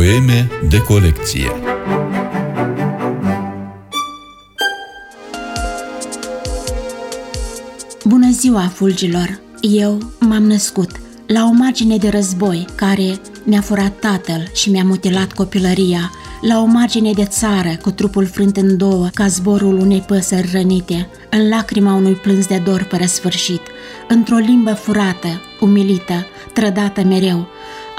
Poeme de colecție Bună ziua, fulgilor! Eu m-am născut la o margine de război care mi-a furat tatăl și mi-a mutilat copilăria, la o margine de țară cu trupul frânt în două ca zborul unei păsări rănite, în lacrima unui plâns de dor fără sfârșit, într-o limbă furată, umilită, trădată mereu.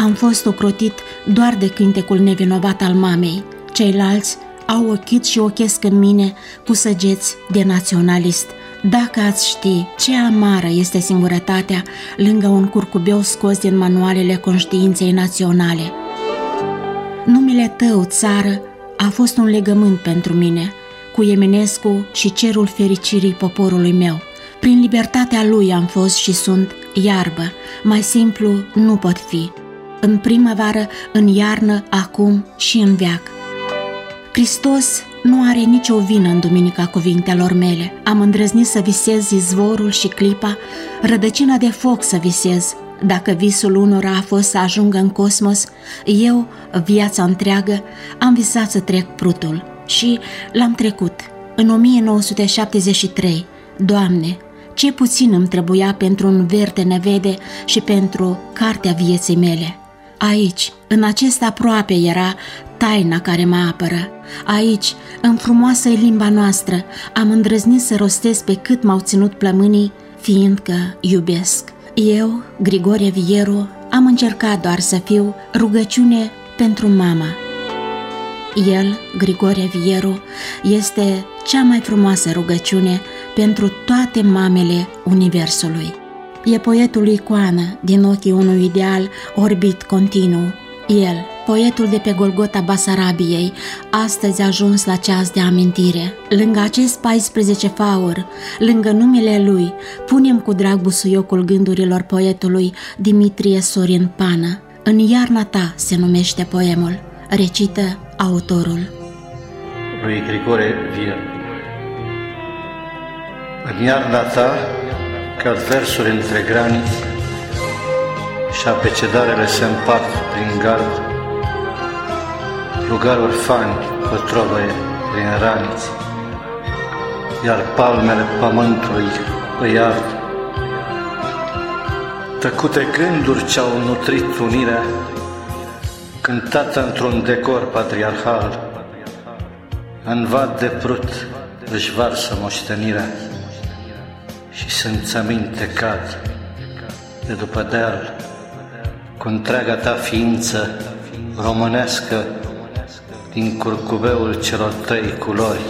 Am fost ocrotit doar de cântecul nevinovat al mamei. Ceilalți au ochit și ochesc în mine cu săgeți de naționalist. Dacă ați ști ce amară este singurătatea lângă un curcubeu scos din manualele conștiinței naționale. Numele tău, țară, a fost un legământ pentru mine, cu Eminescu și cerul fericirii poporului meu. Prin libertatea lui am fost și sunt iarbă, mai simplu nu pot fi. În primăvară, în iarnă, acum și în veac. Hristos nu are nicio vină în duminica cuvintelor mele. Am îndrăznit să visez izvorul și clipa, rădăcina de foc să visez. Dacă visul unora a fost să ajungă în cosmos, eu, viața întreagă, am visat să trec prutul și l-am trecut. În 1973, Doamne, ce puțin îmi trebuia pentru un verde nevede și pentru cartea vieții mele. Aici, în acest aproape era taina care mă apără. Aici, în frumoasă limba noastră, am îndrăznit să rostesc pe cât m-au ținut plămânii, fiindcă iubesc. Eu, Grigore Vieru, am încercat doar să fiu rugăciune pentru mama. El, Grigore Vieru, este cea mai frumoasă rugăciune pentru toate mamele Universului. E poetul icoană din ochii unui ideal orbit continuu. El, poetul de pe Golgota Basarabiei, astăzi a ajuns la ceas de amintire. Lângă acest 14 faur, lângă numele lui, punem cu drag busuiocul gândurilor poetului Dimitrie Sorin Pană. În iarna ta se numește poemul, recită autorul. Lui Grigore Vier. În iarna ta, ca versuri între graniți, și abecedarele se împart prin gard, lugaruri fani pătrovăie prin raniți, iar palmele pământului îi ard. Tăcute gânduri ce-au nutrit unirea, cântată într-un decor patriarhal, în vad de prut își varsă moștenirea și simțăminte cad de după deal cu întreaga ta ființă românească din curcubeul celor trei culori,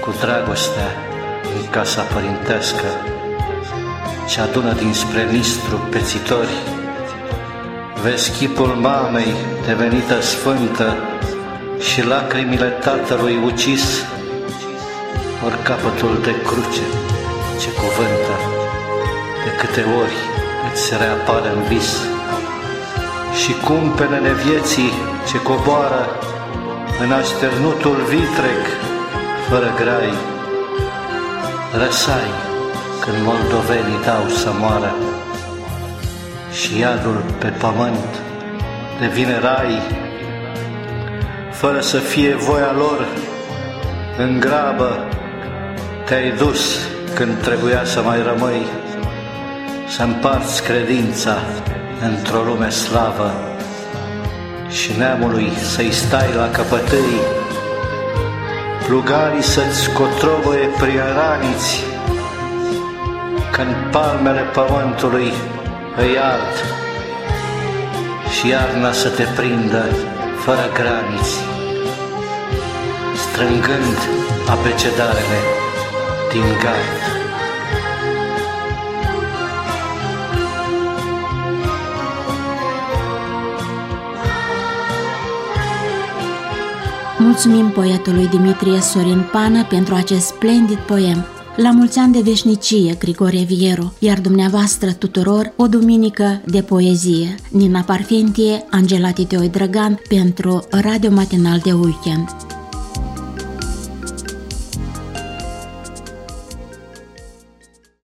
cu dragostea din casa părintească ce adună dinspre nistru pețitori. Vezi chipul mamei devenită sfântă și lacrimile tatălui ucis, ori capătul de cruce ce cuvântă de câte ori îți reapare în vis. Și cumpenele vieții ce coboară în așternutul vitreg fără grai. Răsai când moldovenii dau să moară și iadul pe pământ devine rai, fără să fie voia lor, în grabă te-ai dus când trebuia să mai rămâi, să împarți credința într-o lume slavă și neamului să-i stai la căpătâi, plugarii să-ți cotrovăie prin raniți, când palmele pământului îi ard și iarna să te prindă fără graniți, strângând abecedarele din gard. Mulțumim poetului Dimitrie Sorin Pană pentru acest splendid poem. La mulți ani de veșnicie, Grigore Vieru, iar dumneavoastră tuturor o duminică de poezie. Nina Parfentie, Angela Titeoi Drăgan pentru Radio Matinal de Weekend.